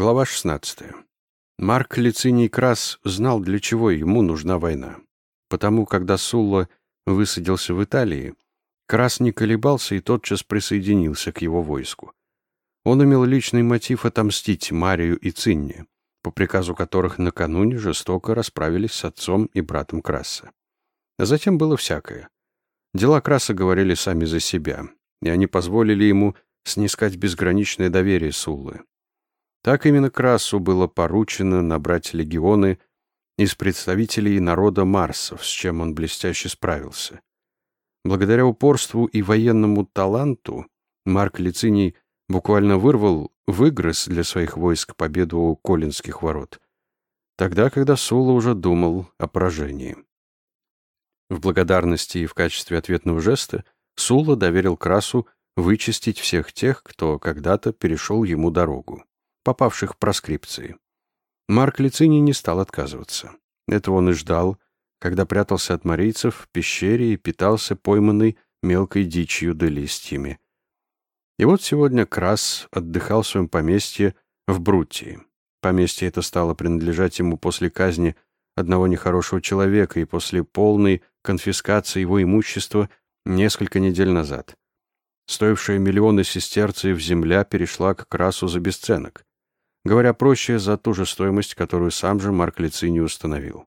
Глава 16. Марк Лициний Крас знал, для чего ему нужна война. Потому, когда Сулла высадился в Италии, Крас не колебался и тотчас присоединился к его войску. Он имел личный мотив отомстить Марию и Цинне, по приказу которых накануне жестоко расправились с отцом и братом Краса. А затем было всякое. Дела Краса говорили сами за себя, и они позволили ему снискать безграничное доверие Суллы. Так именно Красу было поручено набрать легионы из представителей народа Марсов, с чем он блестяще справился. Благодаря упорству и военному таланту Марк Лициний буквально вырвал, выгрыз для своих войск победу у Колинских ворот, тогда, когда Сула уже думал о поражении. В благодарности и в качестве ответного жеста Сула доверил Красу вычистить всех тех, кто когда-то перешел ему дорогу попавших в проскрипции. Марк Лициний не стал отказываться. Этого он и ждал, когда прятался от марийцев в пещере и питался пойманной мелкой дичью да листьями. И вот сегодня Крас отдыхал в своем поместье в Брутии. Поместье это стало принадлежать ему после казни одного нехорошего человека и после полной конфискации его имущества несколько недель назад. Стоившая миллионы сестерцев земля перешла к Красу за бесценок. Говоря проще, за ту же стоимость, которую сам же Марк Лицини установил.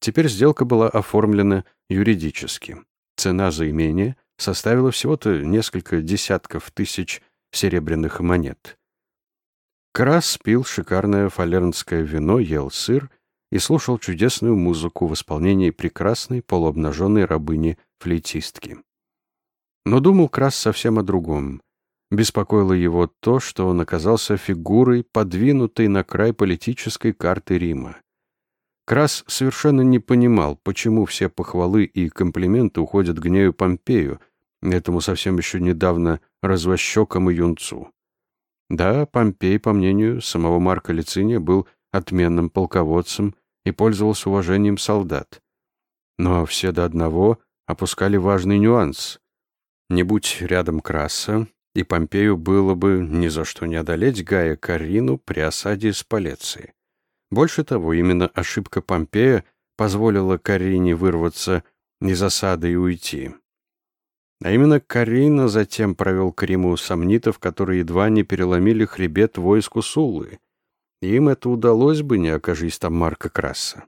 Теперь сделка была оформлена юридически. Цена за имение составила всего-то несколько десятков тысяч серебряных монет. Крас пил шикарное фалернское вино, ел сыр и слушал чудесную музыку в исполнении прекрасной полуобнаженной рабыни-флейтистки. Но думал Крас совсем о другом. Беспокоило его то, что он оказался фигурой, подвинутой на край политической карты Рима. Крас совершенно не понимал, почему все похвалы и комплименты уходят гнею Помпею, этому совсем еще недавно развощекому юнцу. Да, Помпей, по мнению самого Марка Лициния, был отменным полководцем и пользовался уважением солдат. Но все до одного опускали важный нюанс. Не будь рядом Краса, и Помпею было бы ни за что не одолеть Гая Карину при осаде Спалеции. Больше того, именно ошибка Помпея позволила Карине вырваться из осады и уйти. А именно Карина затем провел к Риму сомнитов, которые едва не переломили хребет войску Суллы. Им это удалось бы, не окажись там Марка Краса.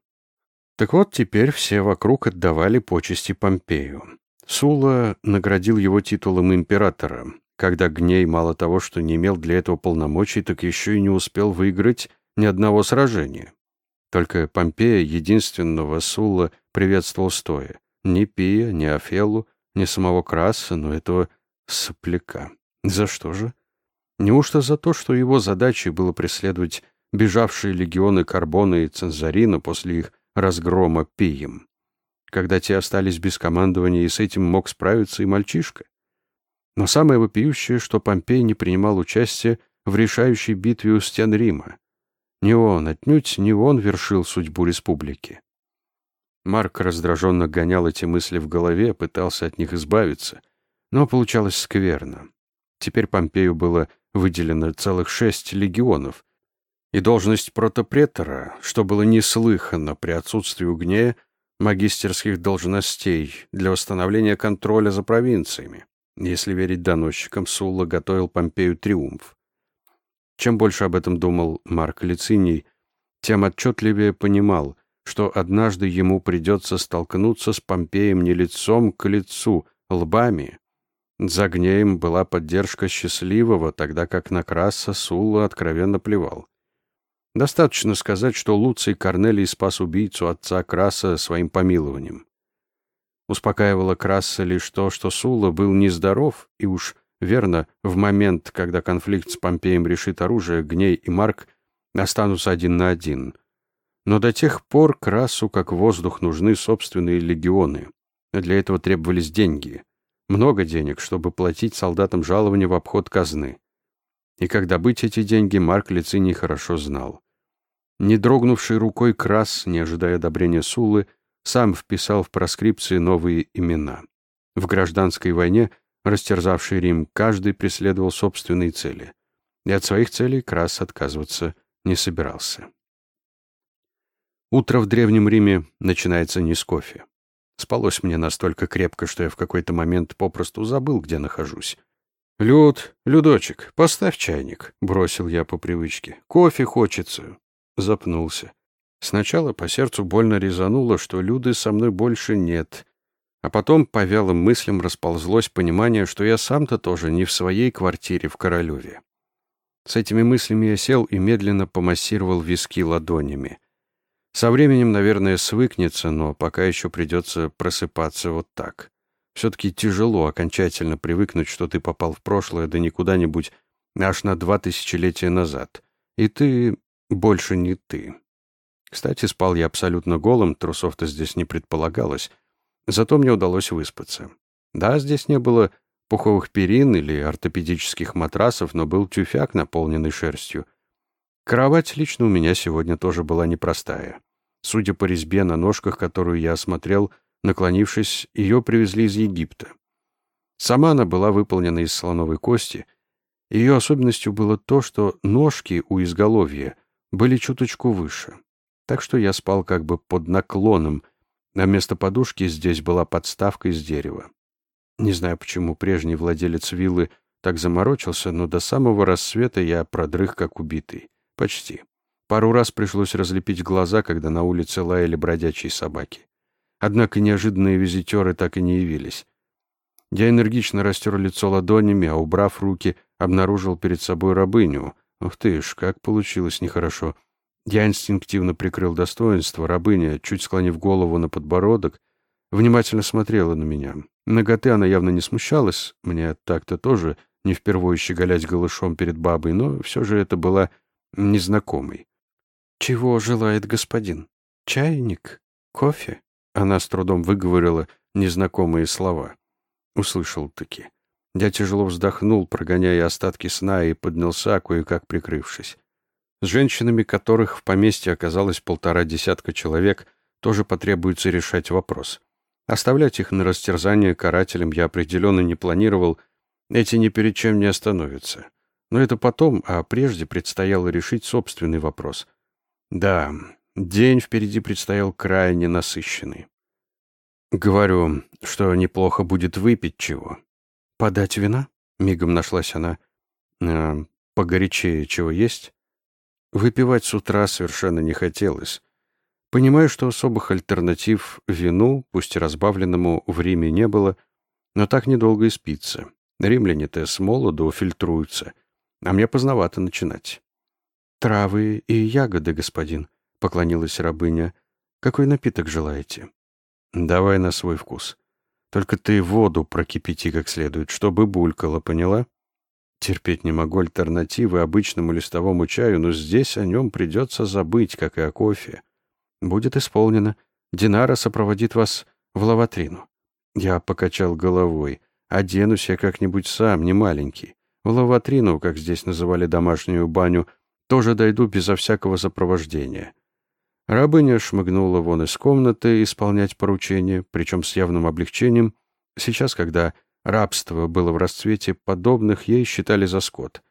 Так вот, теперь все вокруг отдавали почести Помпею. Сула наградил его титулом императора, когда Гней мало того, что не имел для этого полномочий, так еще и не успел выиграть ни одного сражения. Только Помпея, единственного Сула, приветствовал стоя. Ни Пия, ни Афеллу, ни самого Краса, но этого сопляка. За что же? Неужто за то, что его задачей было преследовать бежавшие легионы Карбона и Цензарина после их разгрома Пием? Когда те остались без командования, и с этим мог справиться и мальчишка? Но самое вопиющее, что Помпей не принимал участия в решающей битве у стен Рима. Не он, отнюдь не он вершил судьбу республики. Марк раздраженно гонял эти мысли в голове, пытался от них избавиться, но получалось скверно. Теперь Помпею было выделено целых шесть легионов, и должность протопретора, что было неслыханно при отсутствии у Гнея магистерских должностей для восстановления контроля за провинциями. Если верить доносчикам, Сулла готовил Помпею триумф. Чем больше об этом думал Марк Лициний, тем отчетливее понимал, что однажды ему придется столкнуться с Помпеем не лицом к лицу, лбами. За гнеем была поддержка счастливого, тогда как на Краса Сулла откровенно плевал. Достаточно сказать, что Луций Корнелий спас убийцу отца Краса своим помилованием. Успокаивало Краса лишь то, что Сула был нездоров, и уж верно, в момент, когда конфликт с Помпеем решит оружие, Гней и Марк останутся один на один. Но до тех пор Красу, как воздух, нужны собственные легионы. Для этого требовались деньги. Много денег, чтобы платить солдатам жалования в обход казны. И как добыть эти деньги, Марк Лициний хорошо знал. Не дрогнувший рукой Крас, не ожидая одобрения Сулы, сам вписал в проскрипции новые имена. В гражданской войне, растерзавший Рим, каждый преследовал собственные цели. И от своих целей Крас отказываться не собирался. Утро в Древнем Риме начинается не с кофе. Спалось мне настолько крепко, что я в какой-то момент попросту забыл, где нахожусь. «Люд, Людочек, поставь чайник», — бросил я по привычке. «Кофе хочется». Запнулся. Сначала по сердцу больно резануло, что Люды со мной больше нет. А потом по вялым мыслям расползлось понимание, что я сам-то тоже не в своей квартире в Королеве. С этими мыслями я сел и медленно помассировал виски ладонями. Со временем, наверное, свыкнется, но пока еще придется просыпаться вот так. Все-таки тяжело окончательно привыкнуть, что ты попал в прошлое, да не куда-нибудь аж на два тысячелетия назад. И ты больше не ты. Кстати, спал я абсолютно голым, трусов-то здесь не предполагалось. Зато мне удалось выспаться. Да, здесь не было пуховых перин или ортопедических матрасов, но был тюфяк, наполненный шерстью. Кровать лично у меня сегодня тоже была непростая. Судя по резьбе на ножках, которую я осмотрел, наклонившись, ее привезли из Египта. Сама она была выполнена из слоновой кости. Ее особенностью было то, что ножки у изголовья были чуточку выше. Так что я спал как бы под наклоном, а вместо подушки здесь была подставка из дерева. Не знаю, почему прежний владелец виллы так заморочился, но до самого рассвета я продрых как убитый. Почти. Пару раз пришлось разлепить глаза, когда на улице лаяли бродячие собаки. Однако неожиданные визитеры так и не явились. Я энергично растер лицо ладонями, а, убрав руки, обнаружил перед собой рабыню. Ух ты ж, как получилось нехорошо. Я инстинктивно прикрыл достоинство. Рабыня, чуть склонив голову на подбородок, внимательно смотрела на меня. Ноготы она явно не смущалась. Мне так-то тоже не впервые щеголять голышом перед бабой, но все же это была незнакомой. «Чего желает господин? Чайник? Кофе?» Она с трудом выговорила незнакомые слова. Услышал-таки. Я тяжело вздохнул, прогоняя остатки сна, и поднялся, кое-как прикрывшись. С женщинами, которых в поместье оказалось полтора десятка человек, тоже потребуется решать вопрос. Оставлять их на растерзание карателям я определенно не планировал, эти ни перед чем не остановятся. Но это потом, а прежде предстояло решить собственный вопрос. Да, день впереди предстоял крайне насыщенный. Говорю, что неплохо будет выпить чего. «Подать вина?» — мигом нашлась она. «Э, «Погорячее чего есть?» Выпивать с утра совершенно не хотелось. Понимаю, что особых альтернатив вину, пусть и разбавленному, в Риме не было, но так недолго и спится. Римляне-то с молоду фильтруются, а мне поздновато начинать. «Травы и ягоды, господин», — поклонилась рабыня. «Какой напиток желаете?» «Давай на свой вкус. Только ты воду прокипяти как следует, чтобы булькало, поняла?» Терпеть не могу альтернативы обычному листовому чаю, но здесь о нем придется забыть, как и о кофе. Будет исполнено. Динара сопроводит вас в лаватрину. Я покачал головой. Оденусь я как-нибудь сам, не маленький. В лаватрину, как здесь называли домашнюю баню, тоже дойду безо всякого сопровождения. Рабыня шмыгнула вон из комнаты исполнять поручение, причем с явным облегчением. Сейчас, когда Рабство было в расцвете, подобных ей считали за скот.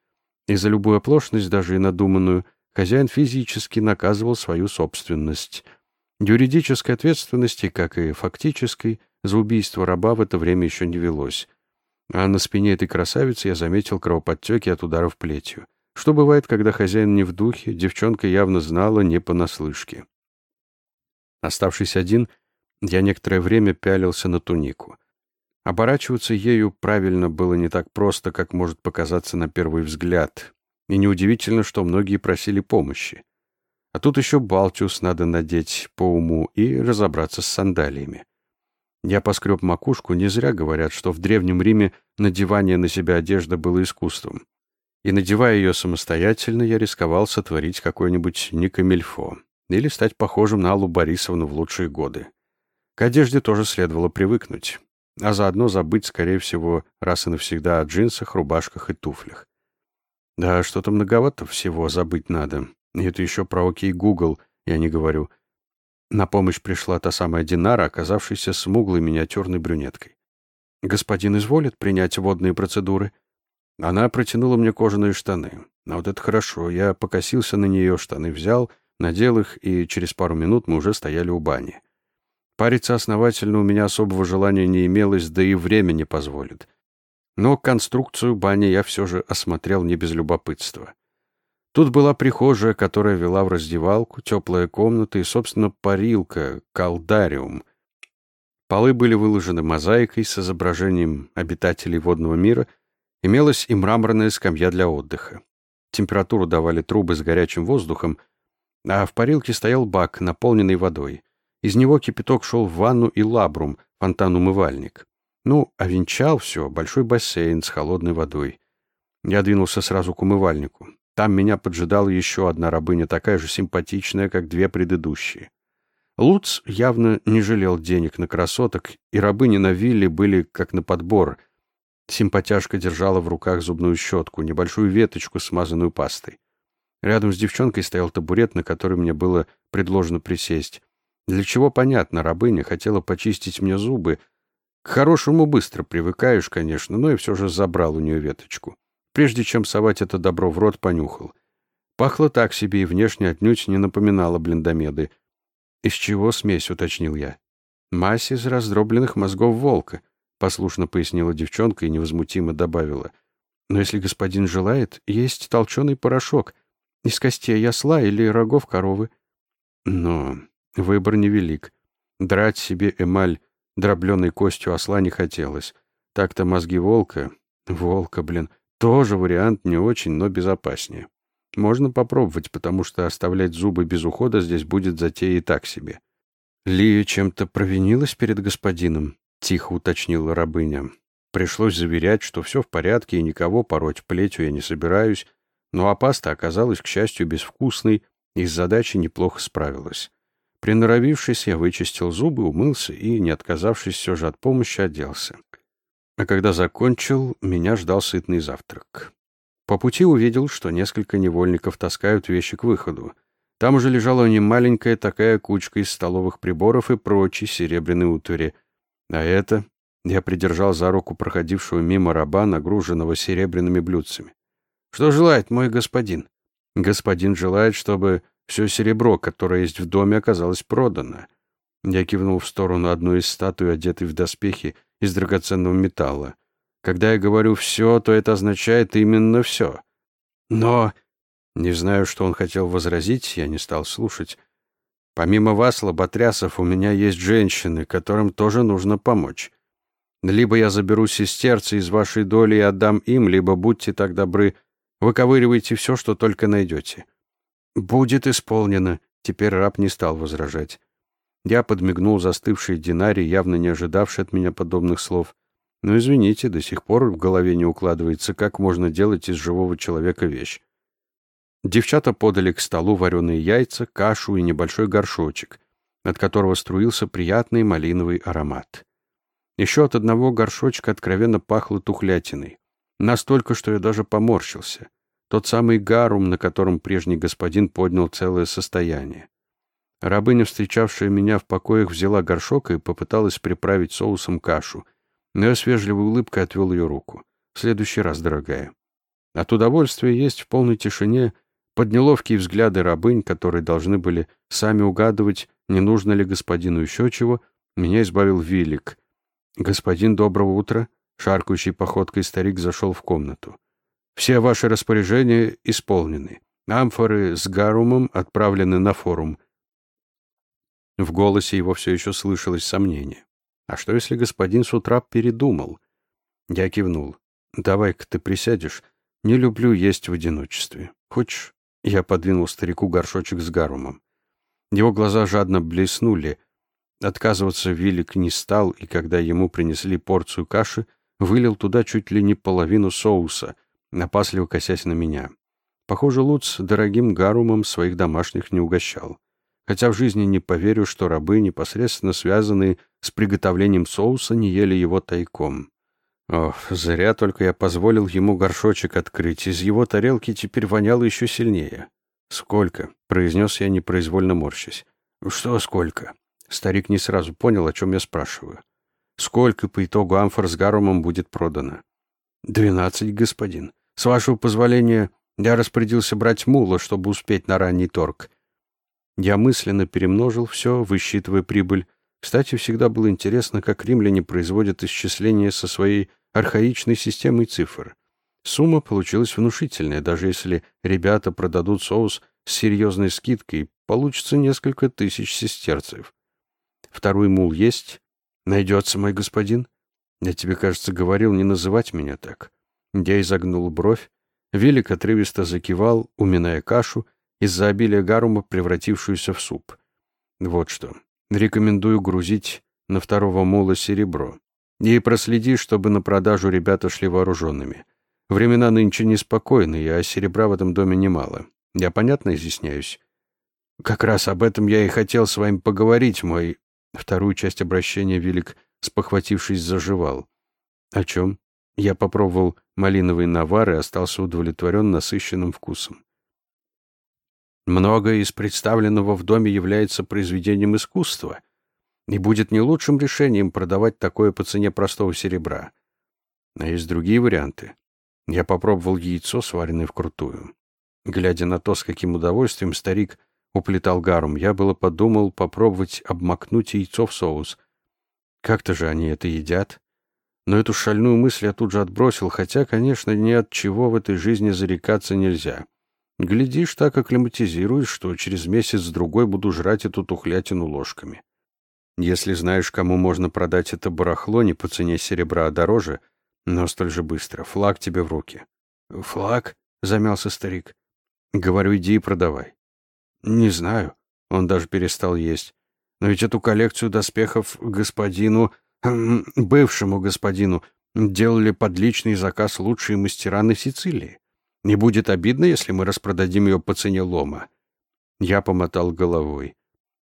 И за любую оплошность, даже и надуманную, хозяин физически наказывал свою собственность. Юридической ответственности, как и фактической, за убийство раба в это время еще не велось. А на спине этой красавицы я заметил кровоподтеки от ударов плетью. Что бывает, когда хозяин не в духе, девчонка явно знала не понаслышке. Оставшись один, я некоторое время пялился на тунику. Оборачиваться ею правильно было не так просто, как может показаться на первый взгляд. И неудивительно, что многие просили помощи. А тут еще балтиус надо надеть по уму и разобраться с сандалиями. Я поскреб макушку, не зря говорят, что в Древнем Риме надевание на себя одежды было искусством. И надевая ее самостоятельно, я рисковал сотворить какое-нибудь никамильфо или стать похожим на Аллу Борисовну в лучшие годы. К одежде тоже следовало привыкнуть а заодно забыть, скорее всего, раз и навсегда о джинсах, рубашках и туфлях. Да, что-то многовато всего забыть надо. И это еще про окей Google, я не говорю. На помощь пришла та самая Динара, оказавшаяся смуглой миниатюрной брюнеткой. «Господин изволит принять водные процедуры?» Она протянула мне кожаные штаны. А вот это хорошо. Я покосился на нее, штаны взял, надел их, и через пару минут мы уже стояли у бани. Париться основательно у меня особого желания не имелось, да и время не позволит. Но конструкцию бани я все же осмотрел не без любопытства. Тут была прихожая, которая вела в раздевалку, теплая комната и, собственно, парилка, калдариум. Полы были выложены мозаикой с изображением обитателей водного мира, имелась и мраморная скамья для отдыха. Температуру давали трубы с горячим воздухом, а в парилке стоял бак, наполненный водой. Из него кипяток шел в ванну и лабрум, фонтан-умывальник. Ну, а венчал все большой бассейн с холодной водой. Я двинулся сразу к умывальнику. Там меня поджидала еще одна рабыня, такая же симпатичная, как две предыдущие. Луц явно не жалел денег на красоток, и рабыни на вилле были как на подбор. Симпатяшка держала в руках зубную щетку, небольшую веточку, смазанную пастой. Рядом с девчонкой стоял табурет, на который мне было предложено присесть. Для чего, понятно, рабыня хотела почистить мне зубы. К хорошему быстро привыкаешь, конечно, но и все же забрал у нее веточку. Прежде чем совать это добро в рот, понюхал. Пахло так себе и внешне отнюдь не напоминало блиндомеды. «Из чего смесь?» — уточнил я. «Мазь из раздробленных мозгов волка», — послушно пояснила девчонка и невозмутимо добавила. «Но если господин желает, есть толченый порошок из костей осла или рогов коровы». Но Выбор невелик. Драть себе эмаль дробленой костью осла не хотелось. Так-то мозги волка... Волка, блин. Тоже вариант не очень, но безопаснее. Можно попробовать, потому что оставлять зубы без ухода здесь будет затея и так себе. Лия чем-то провинилась перед господином, тихо уточнила рабыня. Пришлось заверять, что все в порядке и никого пороть плетью я не собираюсь, но а паста оказалась, к счастью, безвкусной и с задачей неплохо справилась. Приноровившись, я вычистил зубы, умылся и, не отказавшись все же от помощи, оделся. А когда закончил, меня ждал сытный завтрак. По пути увидел, что несколько невольников таскают вещи к выходу. Там уже лежала немаленькая такая кучка из столовых приборов и прочей серебряной утвари. А это... Я придержал за руку проходившего мимо раба, нагруженного серебряными блюдцами. «Что желает мой господин?» «Господин желает, чтобы все серебро, которое есть в доме, оказалось продано. Я кивнул в сторону одной из статуй, одетой в доспехи из драгоценного металла. Когда я говорю «все», то это означает именно «все». Но... Не знаю, что он хотел возразить, я не стал слушать. Помимо вас, лоботрясов, у меня есть женщины, которым тоже нужно помочь. Либо я заберу сестерцы из вашей доли и отдам им, либо, будьте так добры, выковыривайте все, что только найдете. «Будет исполнено», — теперь раб не стал возражать. Я подмигнул застывшей Динаре, явно не ожидавшей от меня подобных слов. Но извините, до сих пор в голове не укладывается, как можно делать из живого человека вещь. Девчата подали к столу вареные яйца, кашу и небольшой горшочек, от которого струился приятный малиновый аромат. Еще от одного горшочка откровенно пахло тухлятиной. Настолько, что я даже поморщился. Тот самый гарум, на котором прежний господин поднял целое состояние. Рабыня, встречавшая меня в покоях, взяла горшок и попыталась приправить соусом кашу, но я с вежливой улыбкой отвел ее руку. «В следующий раз, дорогая». От удовольствия есть в полной тишине под неловкие взгляды рабынь, которые должны были сами угадывать, не нужно ли господину еще чего, меня избавил Вилик. «Господин, доброго утра!» Шаркающей походкой старик зашел в комнату. Все ваши распоряжения исполнены. Амфоры с гарумом отправлены на форум. В голосе его все еще слышалось сомнение. А что, если господин с утра передумал? Я кивнул. Давай-ка ты присядешь. Не люблю есть в одиночестве. Хочешь? Я подвинул старику горшочек с гарумом. Его глаза жадно блеснули. Отказываться Вилик не стал, и когда ему принесли порцию каши, вылил туда чуть ли не половину соуса, опасливо косясь на меня. Похоже, Луц дорогим гарумом своих домашних не угощал. Хотя в жизни не поверю, что рабы, непосредственно связанные с приготовлением соуса, не ели его тайком. Ох, зря только я позволил ему горшочек открыть. Из его тарелки теперь воняло еще сильнее. «Сколько?» — произнес я, непроизвольно морщась. «Что сколько?» Старик не сразу понял, о чем я спрашиваю. «Сколько по итогу амфор с гарумом будет продано?» «Двенадцать, господин. С вашего позволения, я распорядился брать мула, чтобы успеть на ранний торг». Я мысленно перемножил все, высчитывая прибыль. Кстати, всегда было интересно, как римляне производят исчисления со своей архаичной системой цифр. Сумма получилась внушительная, даже если ребята продадут соус с серьезной скидкой, получится несколько тысяч сестерцев. Второй мул есть? Найдется, мой господин? Я тебе, кажется, говорил не называть меня так. Я изогнул бровь. Велик отрывисто закивал, уминая кашу, из-за обилия гарума, превратившуюся в суп. Вот что. Рекомендую грузить на второго мула серебро. И проследи, чтобы на продажу ребята шли вооруженными. Времена нынче неспокойные, а серебра в этом доме немало. Я понятно изъясняюсь? Как раз об этом я и хотел с вами поговорить, мой... Вторую часть обращения Велик, спохватившись, заживал. О чем? Я попробовал малиновый навар и остался удовлетворен насыщенным вкусом. Многое из представленного в доме является произведением искусства, и будет не лучшим решением продавать такое по цене простого серебра. А есть другие варианты. Я попробовал яйцо, сваренное вкрутую. Глядя на то, с каким удовольствием старик уплетал гарум, я было подумал попробовать обмакнуть яйцо в соус. Как-то же они это едят. Но эту шальную мысль я тут же отбросил, хотя, конечно, ни от чего в этой жизни зарекаться нельзя. Глядишь, так акклиматизируешь, что через месяц-другой буду жрать эту тухлятину ложками. Если знаешь, кому можно продать это барахло не по цене серебра, а дороже, но столь же быстро, флаг тебе в руки. «Флаг?» — замялся старик. Говорю, иди и продавай. Не знаю. Он даже перестал есть. Но ведь эту коллекцию доспехов господину, бывшему господину, делали под личный заказ лучшие мастера на Сицилии. Не будет обидно, если мы распродадим ее по цене лома. Я помотал головой.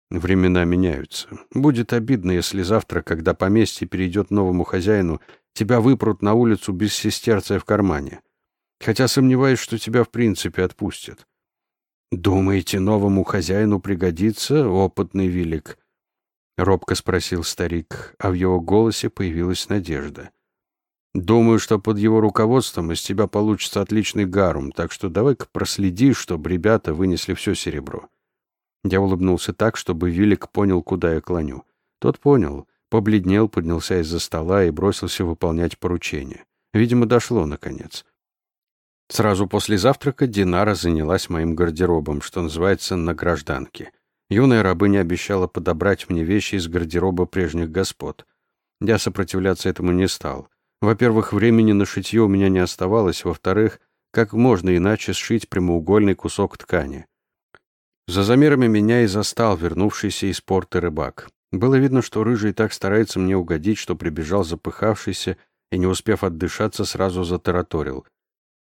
Времена меняются. Будет обидно, если завтра, когда поместье перейдет новому хозяину, тебя выпрут на улицу без сестерца в кармане хотя сомневаюсь, что тебя в принципе отпустят. «Думаете, новому хозяину пригодится опытный велик?» — робко спросил старик, а в его голосе появилась надежда. «Думаю, что под его руководством из тебя получится отличный гарум, так что давай-ка проследи, чтобы ребята вынесли все серебро». Я улыбнулся так, чтобы Вилик понял, куда я клоню. Тот понял, побледнел, поднялся из-за стола и бросился выполнять поручение. Видимо, дошло, наконец. Сразу после завтрака Динара занялась моим гардеробом, что называется, на гражданке. Юная рабыня обещала подобрать мне вещи из гардероба прежних господ. Я сопротивляться этому не стал. Во-первых, времени на шитье у меня не оставалось, во-вторых, как можно иначе сшить прямоугольный кусок ткани. За замерами меня и застал вернувшийся из порта рыбак. Было видно, что рыжий так старается мне угодить, что прибежал запыхавшийся и, не успев отдышаться, сразу затараторил.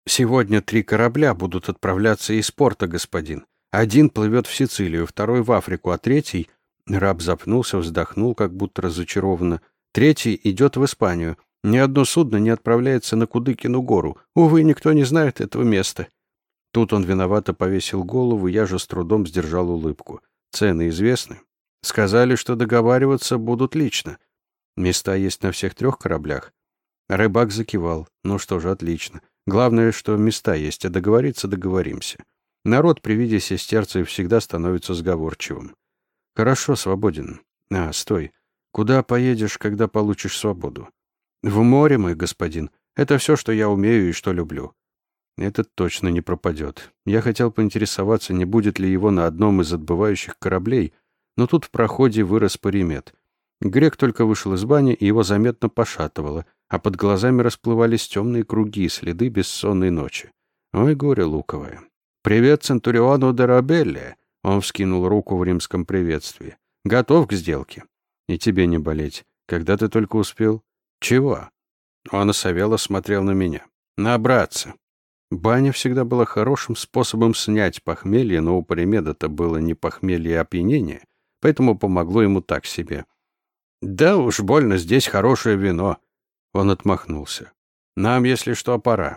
Сегодня три корабля будут отправляться из порта, господин. Один плывет в Сицилию, второй в Африку, а третий... Раб запнулся, вздохнул, как будто разочарованно. Третий идет в Испанию. Ни одно судно не отправляется на Кудыкину гору. Увы, никто не знает этого места. Тут он виновато повесил голову, я же с трудом сдержал улыбку. Цены известны. Сказали, что договариваться будут лично. Места есть на всех трех кораблях. Рыбак закивал. Ну что же, отлично. Главное, что места есть, а договориться договоримся. Народ при виде сестерцев всегда становится сговорчивым. Хорошо, свободен. А, стой. Куда поедешь, когда получишь свободу? В море, мой господин. Это все, что я умею и что люблю. Этот точно не пропадет. Я хотел поинтересоваться, не будет ли его на одном из отбывающих кораблей, но тут в проходе вырос паримет. Грек только вышел из бани, и его заметно пошатывало — а под глазами расплывались темные круги, следы бессонной ночи. Ой, горе луковое. «Привет Центуриону Дорабелле!» Он вскинул руку в римском приветствии. «Готов к сделке?» «И тебе не болеть. Когда ты только успел?» «Чего?» Он осовело смотрел на меня. «Набраться». Баня всегда была хорошим способом снять похмелье, но у Паримеда-то было не похмелье, а опьянение, поэтому помогло ему так себе. «Да уж, больно, здесь хорошее вино. Он отмахнулся. «Нам, если что, пора.